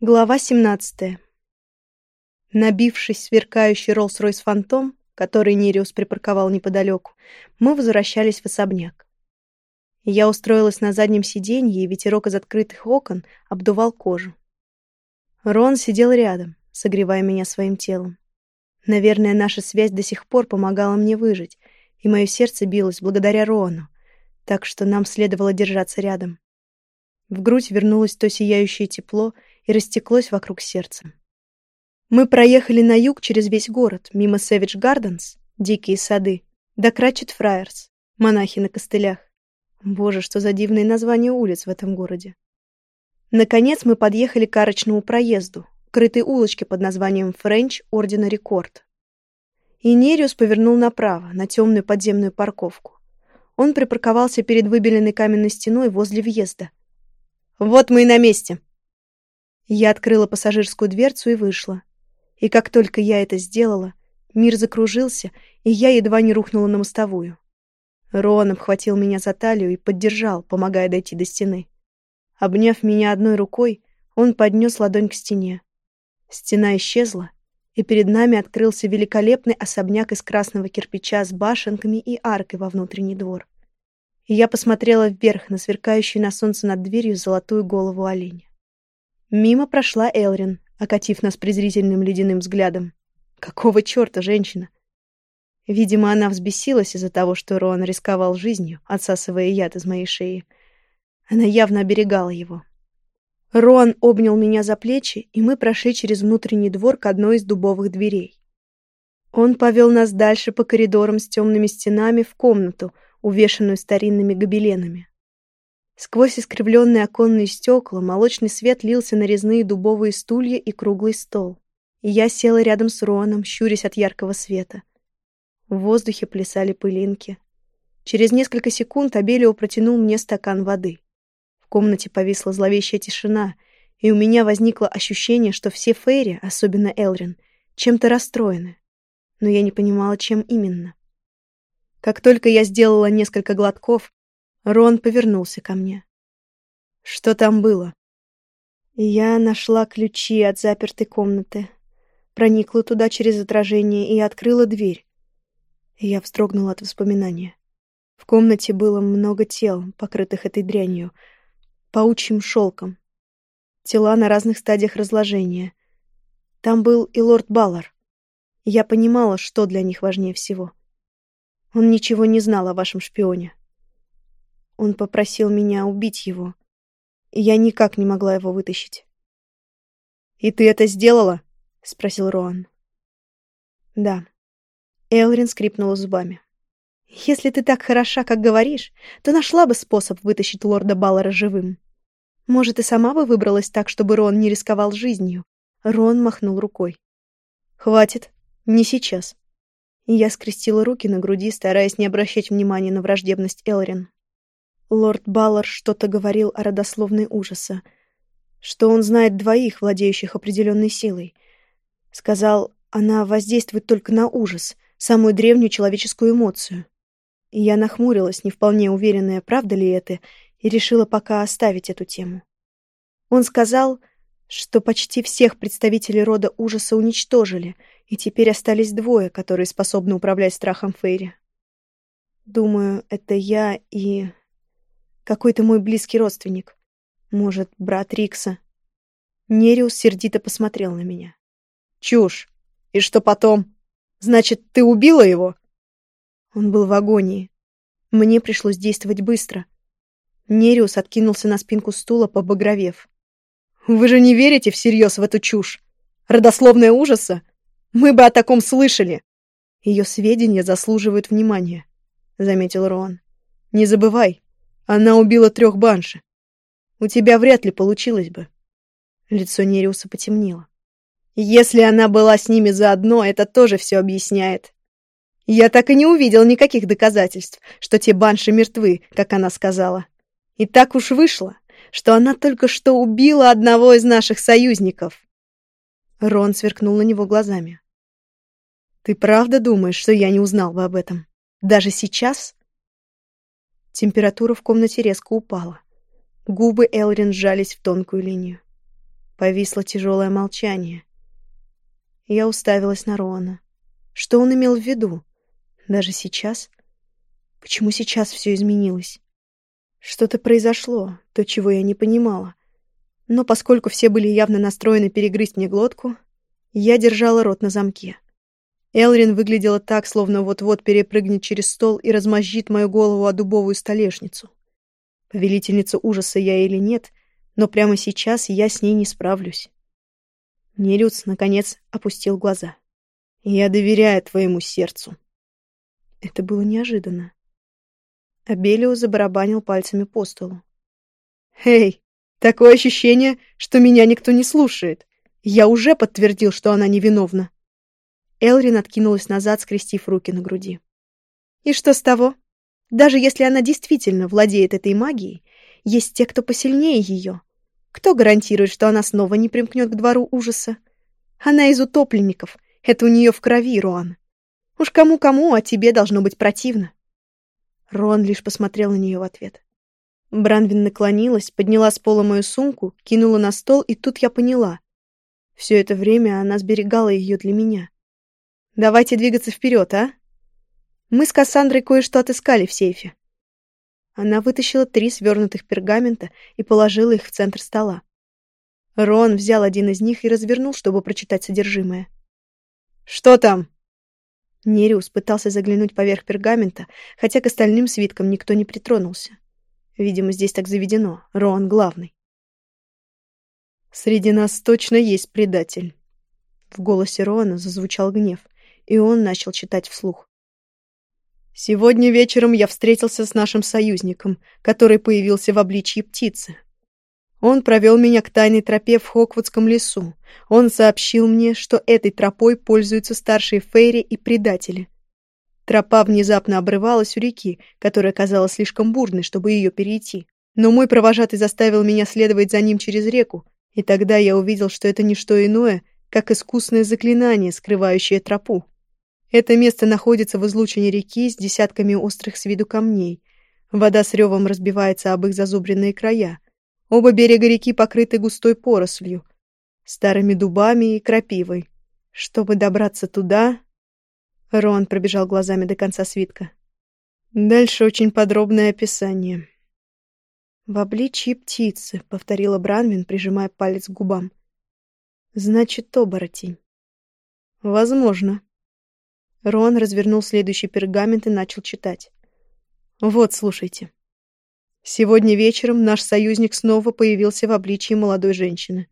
Глава 17. Набившись сверкающий Роллс-Ройс Фантом, который Нериус припарковал неподалеку, мы возвращались в особняк. Я устроилась на заднем сиденье, и ветерок из открытых окон обдувал кожу. Рон сидел рядом, согревая меня своим телом. Наверное, наша связь до сих пор помогала мне выжить, и мое сердце билось благодаря Рону, так что нам следовало держаться рядом. В грудь вернулось то сияющее тепло и растеклось вокруг сердца. Мы проехали на юг через весь город, мимо Сэвидж Гарденс, дикие сады, до Кратчет Фраерс, монахи на костылях. Боже, что за дивные названия улиц в этом городе. Наконец мы подъехали к арочному проезду, крытой улочке под названием Френч Ордена Рекорд. И Нериус повернул направо, на темную подземную парковку. Он припарковался перед выбеленной каменной стеной возле въезда. «Вот мы и на месте!» Я открыла пассажирскую дверцу и вышла. И как только я это сделала, мир закружился, и я едва не рухнула на мостовую. Рон обхватил меня за талию и поддержал, помогая дойти до стены. Обняв меня одной рукой, он поднес ладонь к стене. Стена исчезла, и перед нами открылся великолепный особняк из красного кирпича с башенками и аркой во внутренний двор. И я посмотрела вверх на сверкающую на солнце над дверью золотую голову оленя. Мимо прошла Элрин, окатив нас презрительным ледяным взглядом. Какого черта, женщина? Видимо, она взбесилась из-за того, что Роан рисковал жизнью, отсасывая яд из моей шеи. Она явно оберегала его. Роан обнял меня за плечи, и мы прошли через внутренний двор к одной из дубовых дверей. Он повел нас дальше по коридорам с темными стенами в комнату, увешанную старинными гобеленами. Сквозь искривленные оконные стекла молочный свет лился на резные дубовые стулья и круглый стол. И я села рядом с Роном, щурясь от яркого света. В воздухе плясали пылинки. Через несколько секунд Абелио протянул мне стакан воды. В комнате повисла зловещая тишина, и у меня возникло ощущение, что все Фейри, особенно Элрин, чем-то расстроены. Но я не понимала, чем именно. Как только я сделала несколько глотков, Рон повернулся ко мне. «Что там было?» Я нашла ключи от запертой комнаты, проникла туда через отражение и открыла дверь. Я вздрогнула от воспоминания. В комнате было много тел, покрытых этой дрянью, паучьим шелком. Тела на разных стадиях разложения. Там был и лорд Баллар. Я понимала, что для них важнее всего. Он ничего не знал о вашем шпионе. Он попросил меня убить его. И я никак не могла его вытащить. «И ты это сделала?» — спросил Роан. «Да». Элрин скрипнула зубами. «Если ты так хороша, как говоришь, то нашла бы способ вытащить лорда Баллара живым. Может, и сама бы выбралась так, чтобы Рон не рисковал жизнью?» Рон махнул рукой. «Хватит. Не сейчас». Я скрестила руки на груди, стараясь не обращать внимания на враждебность Элрин. Лорд Баллар что-то говорил о родословной ужаса, что он знает двоих, владеющих определенной силой. Сказал, она воздействует только на ужас, самую древнюю человеческую эмоцию. Я нахмурилась, не вполне уверенная, правда ли это, и решила пока оставить эту тему. Он сказал, что почти всех представителей рода ужаса уничтожили, и теперь остались двое, которые способны управлять страхом Фейри. Думаю, это я и какой-то мой близкий родственник. Может, брат Рикса. Нериус сердито посмотрел на меня. Чушь. И что потом? Значит, ты убила его? Он был в агонии. Мне пришлось действовать быстро. Нериус откинулся на спинку стула, побагровев. «Вы же не верите всерьез в эту чушь? Родословная ужаса? Мы бы о таком слышали!» «Ее сведения заслуживают внимания», — заметил Роан. «Не забывай, она убила трех банши. У тебя вряд ли получилось бы. Лицо Нериуса потемнело. Если она была с ними заодно, это тоже все объясняет. Я так и не увидел никаких доказательств, что те банши мертвы, как она сказала. И так уж вышло, что она только что убила одного из наших союзников. Рон сверкнул на него глазами. Ты правда думаешь, что я не узнал бы об этом? Даже сейчас? Температура в комнате резко упала. Губы Элрин сжались в тонкую линию. Повисло тяжелое молчание. Я уставилась на Роана. Что он имел в виду? Даже сейчас? Почему сейчас все изменилось? Что-то произошло, то, чего я не понимала. Но поскольку все были явно настроены перегрызть мне глотку, я держала рот на замке. Элрин выглядела так, словно вот-вот перепрыгнет через стол и размозжит мою голову о дубовую столешницу. Повелительница ужаса я или нет, но прямо сейчас я с ней не справлюсь. Нериус, наконец, опустил глаза. «Я доверяю твоему сердцу». Это было неожиданно. Абелио забарабанил пальцами по столу. «Эй, такое ощущение, что меня никто не слушает. Я уже подтвердил, что она невиновна». Элрин откинулась назад, скрестив руки на груди. «И что с того? Даже если она действительно владеет этой магией, есть те, кто посильнее ее. Кто гарантирует, что она снова не примкнет к двору ужаса? Она из утопленников. Это у нее в крови, Роан. Уж кому-кому, а тебе должно быть противно». Рон лишь посмотрел на нее в ответ. Бранвин наклонилась, подняла с пола мою сумку, кинула на стол, и тут я поняла. Все это время она сберегала ее для меня. Давайте двигаться вперед, а? Мы с Кассандрой кое-что отыскали в сейфе. Она вытащила три свернутых пергамента и положила их в центр стола. Рон взял один из них и развернул, чтобы прочитать содержимое. «Что там?» Нериус пытался заглянуть поверх пергамента, хотя к остальным свиткам никто не притронулся. Видимо, здесь так заведено. Рон главный. «Среди нас точно есть предатель». В голосе Роана зазвучал гнев и он начал читать вслух. «Сегодня вечером я встретился с нашим союзником, который появился в обличье птицы. Он провел меня к тайной тропе в Хоквудском лесу. Он сообщил мне, что этой тропой пользуются старшие фейри и предатели. Тропа внезапно обрывалась у реки, которая казалась слишком бурной, чтобы ее перейти. Но мой провожатый заставил меня следовать за ним через реку, и тогда я увидел, что это не что иное, как искусное заклинание, скрывающее тропу. Это место находится в излучине реки с десятками острых с виду камней. Вода с ревом разбивается об их зазубренные края. Оба берега реки покрыты густой порослью, старыми дубами и крапивой. Чтобы добраться туда... Рон пробежал глазами до конца свитка. Дальше очень подробное описание. «В обличье птицы», — повторила Бранвин, прижимая палец к губам. «Значит, оборотень». «Возможно», Рон развернул следующий пергамент и начал читать. «Вот, слушайте. Сегодня вечером наш союзник снова появился в обличии молодой женщины.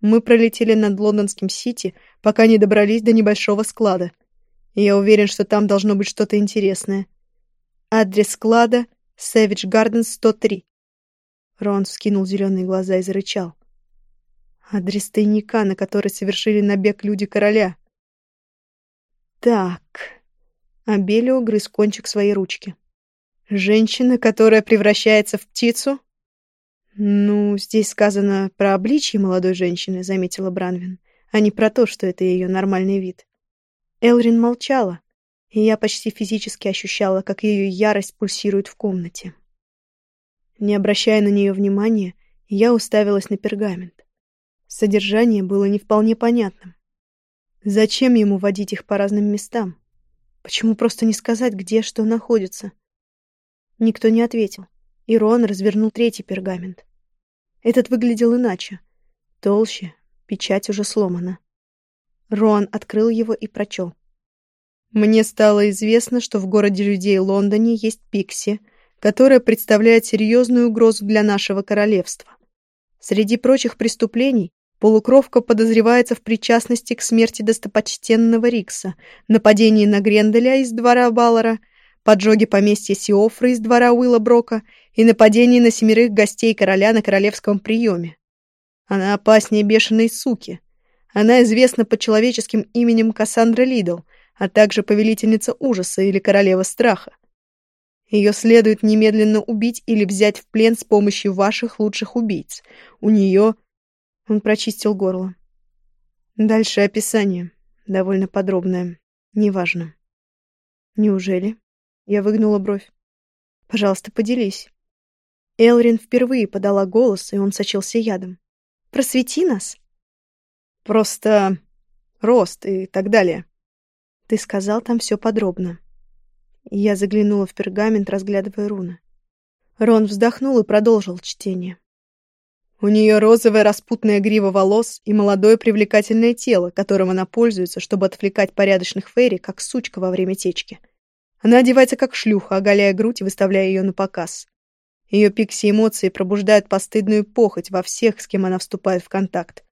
Мы пролетели над лондонским Сити, пока не добрались до небольшого склада. Я уверен, что там должно быть что-то интересное. Адрес склада — Savage Gardens 103». Рон вскинул зеленые глаза и зарычал. «Адрес тайника, на который совершили набег люди короля». Так. Абелио грыз кончик своей ручки. Женщина, которая превращается в птицу? Ну, здесь сказано про обличье молодой женщины, заметила Бранвин, а не про то, что это ее нормальный вид. Элрин молчала, и я почти физически ощущала, как ее ярость пульсирует в комнате. Не обращая на нее внимания, я уставилась на пергамент. Содержание было не вполне понятным. Зачем ему водить их по разным местам? Почему просто не сказать, где что находится? Никто не ответил, и Рон развернул третий пергамент. Этот выглядел иначе. Толще, печать уже сломана. Рон открыл его и прочел. «Мне стало известно, что в городе людей Лондоне есть Пикси, которая представляет серьезную угрозу для нашего королевства. Среди прочих преступлений Полукровка подозревается в причастности к смерти достопочтенного Рикса, нападении на Гренделя из двора Баллара, поджоге поместья Сиофры из двора Уилла Брока и нападении на семерых гостей короля на королевском приеме. Она опаснее бешеной суки. Она известна под человеческим именем Кассандра Лидл, а также повелительница ужаса или королева страха. Ее следует немедленно убить или взять в плен с помощью ваших лучших убийц. У нее он прочистил горло. Дальше описание. Довольно подробное. Неважно. Неужели? Я выгнула бровь. Пожалуйста, поделись. Элрин впервые подала голос, и он сочился ядом. «Просвети нас!» Просто рост и так далее. Ты сказал там все подробно. Я заглянула в пергамент, разглядывая руны. Рон вздохнул и продолжил чтение. У нее розовая распутная грива волос и молодое привлекательное тело, которым она пользуется, чтобы отвлекать порядочных фейри, как сучка во время течки. Она одевается как шлюха, оголяя грудь и выставляя ее на показ. Ее пикси-эмоции пробуждают постыдную похоть во всех, с кем она вступает в контакт.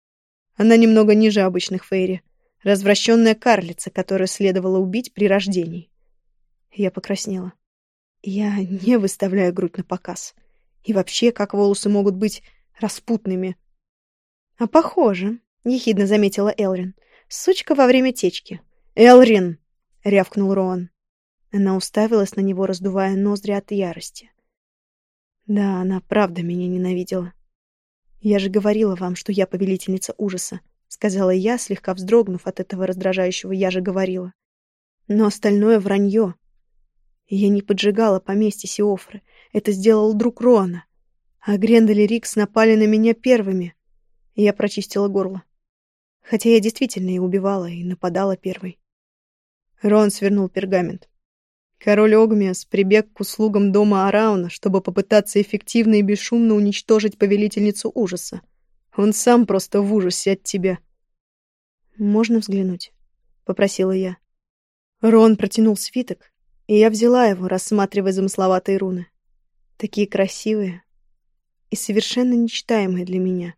Она немного ниже обычных фейри. Развращенная карлица, которую следовало убить при рождении. Я покраснела. Я не выставляю грудь на показ. И вообще, как волосы могут быть распутными? А похоже, — ехидно заметила Элрин. Сучка во время течки. «Элрин!» — рявкнул Роан. Она уставилась на него, раздувая ноздри от ярости. Да, она правда меня ненавидела. «Я же говорила вам, что я повелительница ужаса», — сказала я, слегка вздрогнув от этого раздражающего «я же говорила». Но остальное вранье. Я не поджигала поместье Сиофры. Это сделал друг Роана. А Грендел и Рикс напали на меня первыми. Я прочистила горло. Хотя я действительно и убивала, и нападала первой. Рон свернул пергамент. Король Огмиас прибег к услугам дома Арауна, чтобы попытаться эффективно и бесшумно уничтожить повелительницу ужаса. Он сам просто в ужасе от тебя. «Можно взглянуть?» — попросила я. Рон протянул свиток, и я взяла его, рассматривая замысловатые руны. Такие красивые и совершенно нечитаемые для меня.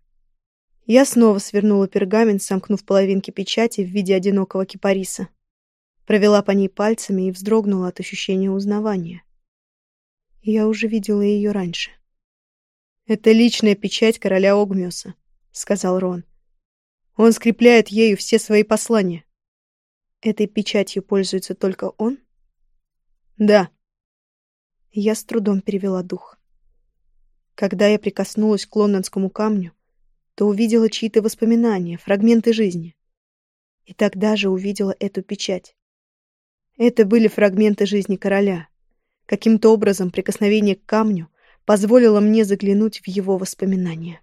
Я снова свернула пергамент, сомкнув половинки печати в виде одинокого кипариса. Провела по ней пальцами и вздрогнула от ощущения узнавания. Я уже видела ее раньше. «Это личная печать короля Огмиоса», — сказал Рон. «Он скрепляет ею все свои послания». «Этой печатью пользуется только он?» «Да». Я с трудом перевела дух. Когда я прикоснулась к лондонскому камню, то увидела чьи-то воспоминания, фрагменты жизни. И тогда же увидела эту печать. Это были фрагменты жизни короля. Каким-то образом прикосновение к камню позволило мне заглянуть в его воспоминания.